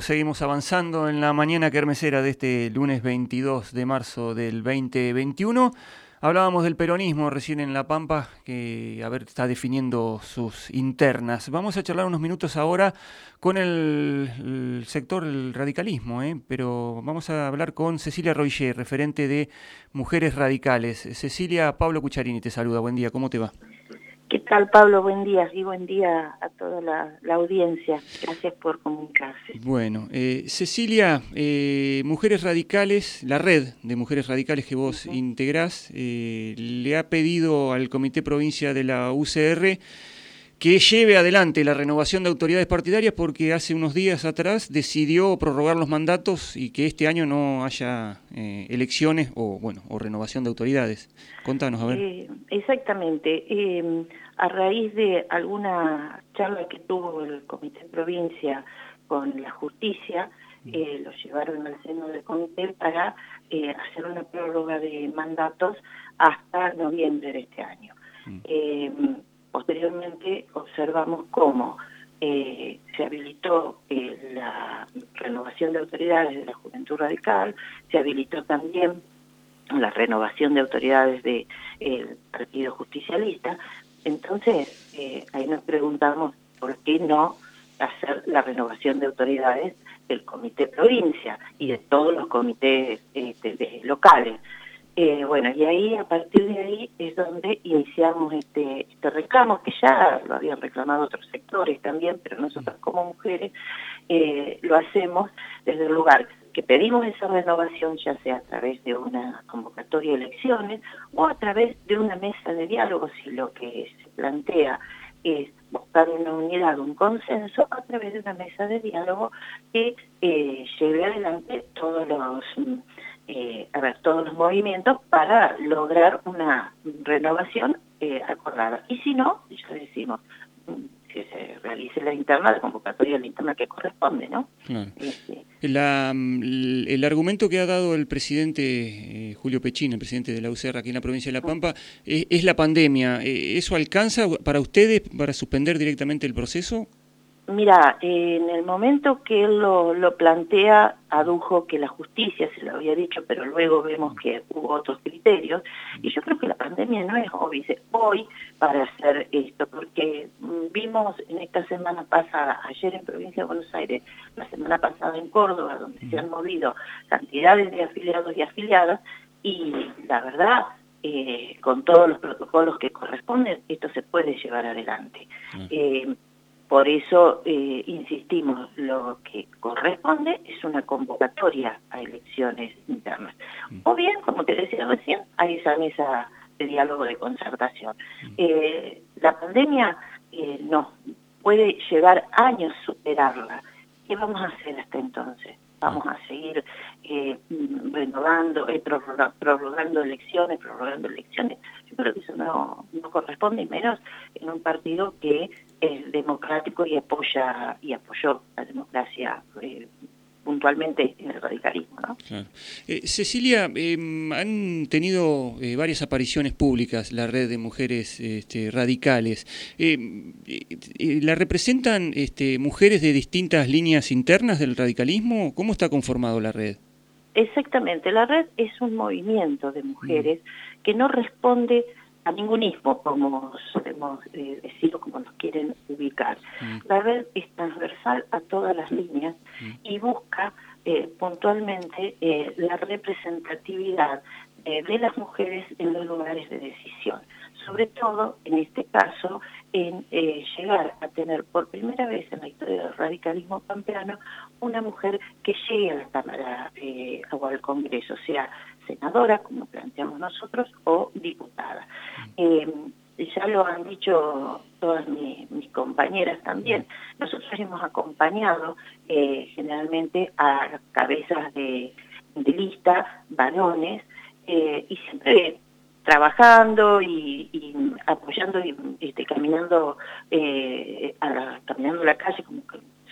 Seguimos avanzando en la mañana kermesera de este lunes 22 de marzo del 2021. Hablábamos del peronismo recién en La Pampa, que a ver, está definiendo sus internas. Vamos a charlar unos minutos ahora con el, sector del radicalismo, ¿eh? pero vamos a hablar con Cecilia Royer, referente de Mujeres Radicales. Cecilia, Pablo Cucharini te saluda. Buen día, ¿cómo te va? ¿Qué tal, Pablo? Buen día y buen día a toda la, audiencia. Gracias por comunicarse. Bueno, eh, Cecilia, eh, Mujeres Radicales, la red de Mujeres Radicales que vos integrás, eh, le ha pedido al Comité Provincia de la UCR que lleve adelante la renovación de autoridades partidarias porque hace unos días atrás decidió prorrogar los mandatos y que este año no haya eh, elecciones o bueno o renovación de autoridades. Contanos, a ver. Eh, exactamente. Eh, a raíz de alguna charla que tuvo el Comité de Provincia con la justicia, mm. lo llevaron al seno del comité para hacer una prórroga de mandatos hasta noviembre de este año. Mm. Posteriormente observamos cómo eh, se habilitó eh, la renovación de autoridades de la Juventud Radical, se habilitó también la renovación de autoridades del Partido Justicialista. Entonces, eh, ahí nos preguntamos por qué no hacer la renovación de autoridades del Comité Provincia y de todos los comités este, locales. Eh, bueno, y ahí, a partir de ahí, es donde iniciamos este, este reclamo, que ya lo habían reclamado otros sectores también, pero nosotros como mujeres eh, lo hacemos desde el lugar que pedimos esa renovación, ya sea a través de una convocatoria de elecciones o a través de una mesa de diálogo, si lo que se plantea es buscar una unidad, un consenso, a través de una mesa de diálogo que eh, lleve adelante todos los eh, a ver, todos los movimientos para lograr una renovación eh, acordada. Y si no, ya decimos, mm, que se realice la interna, la convocatoria de la interna que corresponde, ¿no? Este, mm, el argumento que ha dado el presidente eh, Julio Pechín, el presidente de la UCR aquí en la provincia de La Pampa, es la pandemia. ¿Eso alcanza para ustedes para suspender directamente el proceso? Mira, en el momento que él lo, plantea, adujo que la justicia se lo había dicho, pero luego vemos que hubo otros criterios, y yo creo que la pandemia no es hoy, hoy para hacer esto, porque mm, vimos en esta semana pasada, ayer en Provincia de Buenos Aires, la semana pasada en Córdoba, donde se han movido cantidades de afiliados y afiliadas, y la verdad, eh, con todos los protocolos que corresponden, esto se puede llevar adelante. Eh, por eso, eh, insistimos, lo que corresponde es una convocatoria a elecciones internas. Mm. O bien, como te decía recién, hay esa mesa de diálogo de concertación. Mm. Eh, la pandemia eh, nos puede llevar años superarla. ¿Qué vamos a hacer hasta entonces? Vamos a seguir renovando, prorrogando elecciones, prorrogando elecciones. Yo creo que eso no, no corresponde, y menos en un partido que es democrático y apoya y apoyó la democracia eh, puntualmente en el radicalismo. ¿no? Eh, Cecilia, em, han tenido eh, varias apariciones públicas la red de mujeres este, radicales. Em, ¿La representan este, mujeres de distintas líneas internas del radicalismo? ¿Cómo está conformado la red? Exactamente, la red es un movimiento de mujeres mm. que no responde ningunismo, como solemos eh, decir como nos quieren ubicar. Mm. La red es transversal a todas las líneas mm. y busca eh, puntualmente eh, la representatividad de las mujeres en los lugares de decisión. Sobre todo, en este caso, en llegar a tener por primera vez en la historia del radicalismo pampeano una mujer que llegue a la Cámara o al Congreso, sea senadora, como planteamos nosotros, o diputada. Eh, ya lo han dicho todas mis, compañeras también. Nosotros hemos acompañado eh, generalmente a cabezas de, lista, varones, eh, y siempre trabajando y, apoyando y este, caminando, a caminando la calle, como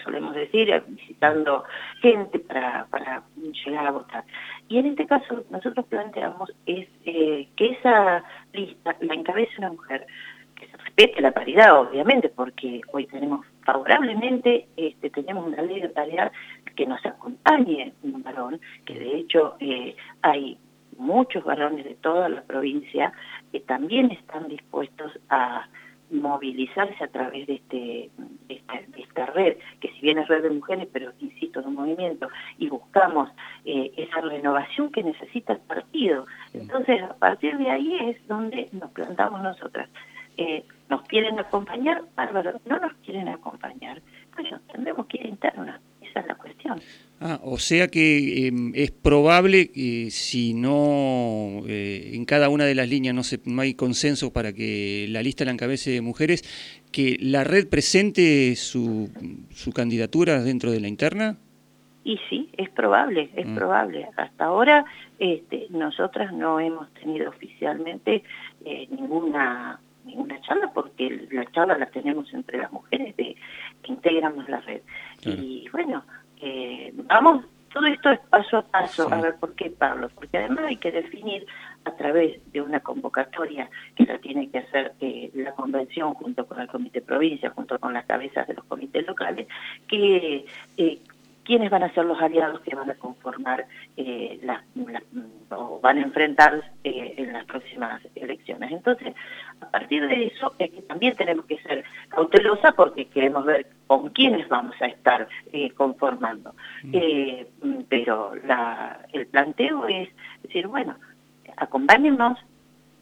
solemos decir, visitando gente para, para llegar a votar. Y en este caso nosotros planteamos es eh, que esa lista la encabece una mujer, que se respete la paridad obviamente, porque hoy tenemos favorablemente, este, tenemos una ley de paridad que nos acompañe un varón, que de hecho eh, hay muchos varones de toda la provincia que también están dispuestos a movilizarse a través de, este, esta, red, que si bien es red de mujeres, pero insisto, es un movimiento, y buscamos eh, esa renovación que necesita el partido. Entonces, a partir de ahí es donde nos plantamos nosotras. Eh, ¿Nos quieren acompañar? Bárbaro, no nos quieren acompañar. Bueno, tendremos que ir interna, esa es la cuestión. Ah, o sea que em, es probable que si no eh, en cada una de las líneas no, se, no hay consenso para que la lista la encabece mujeres, que la red presente su, su candidatura dentro de la interna. Y sí, es probable, es mm. probable. Hasta ahora este, nosotras no hemos tenido oficialmente eh, ninguna ninguna charla porque la charla la tenemos entre las mujeres de, que integramos la red. Y bueno, eh, vamos, todo esto es paso a paso, a ver por qué Pablo, porque además hay que definir a través de una convocatoria que la tiene que hacer eh, la convención junto con el comité provincia, junto con las cabezas de los comités locales, que eh, quiénes van a ser los aliados que van a conformar eh, o van a enfrentar eh, en las próximas elecciones. Entonces, a partir de eso es que también tenemos que ser cautelosas porque queremos ver con quiénes vamos a estar eh, conformando. Mm. pero la, el planteo es decir, bueno, acompáñennos,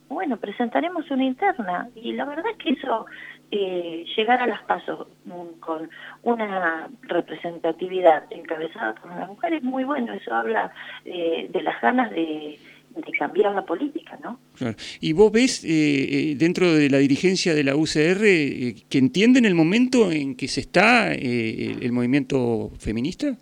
bueno, presentaremos una interna y la verdad es que eso eh, llegar a las pasos mm, con una representatividad encabezada por una mujer es muy bueno, eso habla eh, de las ganas de, cambiar la política, ¿no? ¿Y vos ves eh, dentro de la dirigencia de la UCR que entienden el momento en que se está el movimiento feminista?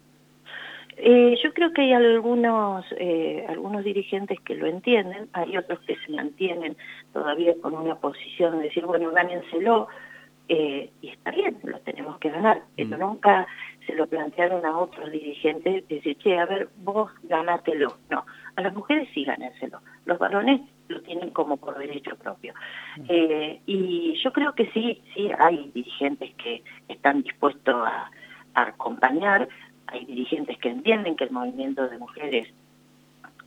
Eh, yo creo que hay algunos, eh, algunos dirigentes que lo entienden, hay otros que se mantienen todavía con una posición de decir, bueno, gánenselo, eh, y está bien, lo tenemos que ganar, pero mm. nunca se lo plantearon a otros dirigentes, decir, che, a ver, vos ganátelo. No, a las mujeres sí gánenselo, los varones lo tienen como por derecho propio. Mm. y yo creo que sí, sí hay dirigentes que están dispuestos a acompañar, hay dirigentes que entienden que el movimiento de mujeres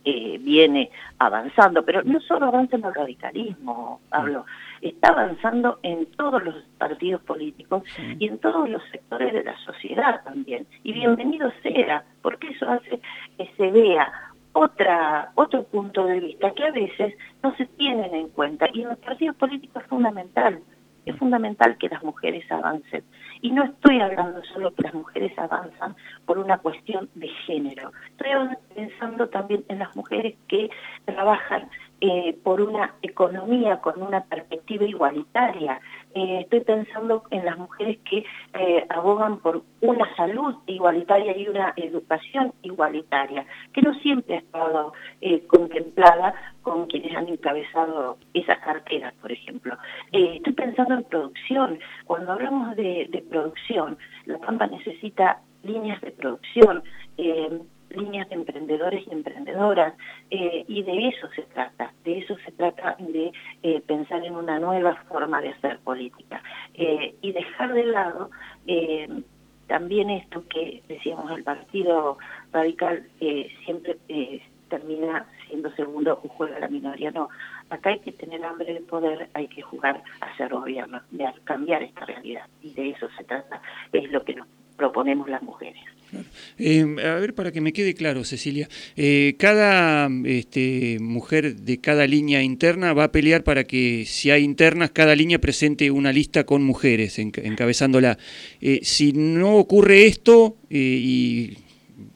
eh, viene avanzando, pero no solo avanza en el radicalismo, Pablo, está avanzando en todos los partidos políticos y en todos los sectores de la sociedad también. Y bienvenido sea, porque eso hace que se vea otra, otro punto de vista que a veces no se tienen en cuenta. Y en los partidos políticos es fundamental, es fundamental que las mujeres avancen. Y no estoy hablando solo que las mujeres avanzan por una cuestión de género. Estoy pensando también en las mujeres que trabajan eh, por una economía con una perspectiva igualitaria. Eh, estoy pensando en las mujeres que eh, abogan por una salud igualitaria y una educación igualitaria, que no siempre ha estado contemplada con quienes han encabezado esas carteras, por ejemplo. estoy pensando en producción. Cuando hablamos de, de producción, la Pampa necesita líneas de producción líneas de emprendedores y emprendedoras, eh, y de eso se trata, de eso se trata de eh, pensar en una nueva forma de hacer política. Eh, y dejar de lado también esto que decíamos el Partido Radical siempre termina siendo segundo o juega la minoría, no, acá hay que tener hambre de poder, hay que jugar a ser gobierno, de cambiar esta realidad. Y de eso se trata, es lo que nos proponemos las mujeres. Eh, a ver, para que me quede claro, Cecilia, eh, cada este, mujer de cada línea interna va a pelear para que, si hay internas, cada línea presente una lista con mujeres encabezándola. Eh, si no ocurre esto y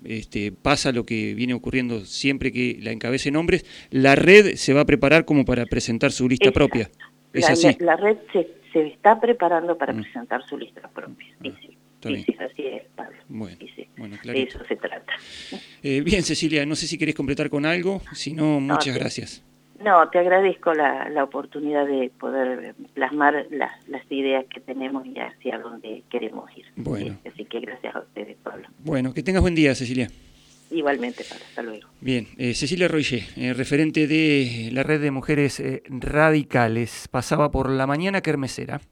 este, pasa lo que viene ocurriendo siempre que la encabecen hombres, la red se va a preparar como para presentar su lista propia. ¿Es la, así? La, red se, se, está preparando para mm. presentar su lista propia. Sí, sí. Sí, así es, Pablo. Bueno, De eso se trata. Eh, bien, Cecilia, no sé si querés completar con algo, si no, muchas gracias. No, te agradezco la, la oportunidad de poder plasmar las, las, ideas que tenemos y hacia dónde queremos ir. Bueno. Así que gracias a ustedes, Pablo. Bueno, que tengas buen día, Cecilia. Igualmente, Pablo. Hasta luego. Bien, eh, Cecilia Royer, eh, referente de la red de mujeres radicales, pasaba por la mañana kermesera.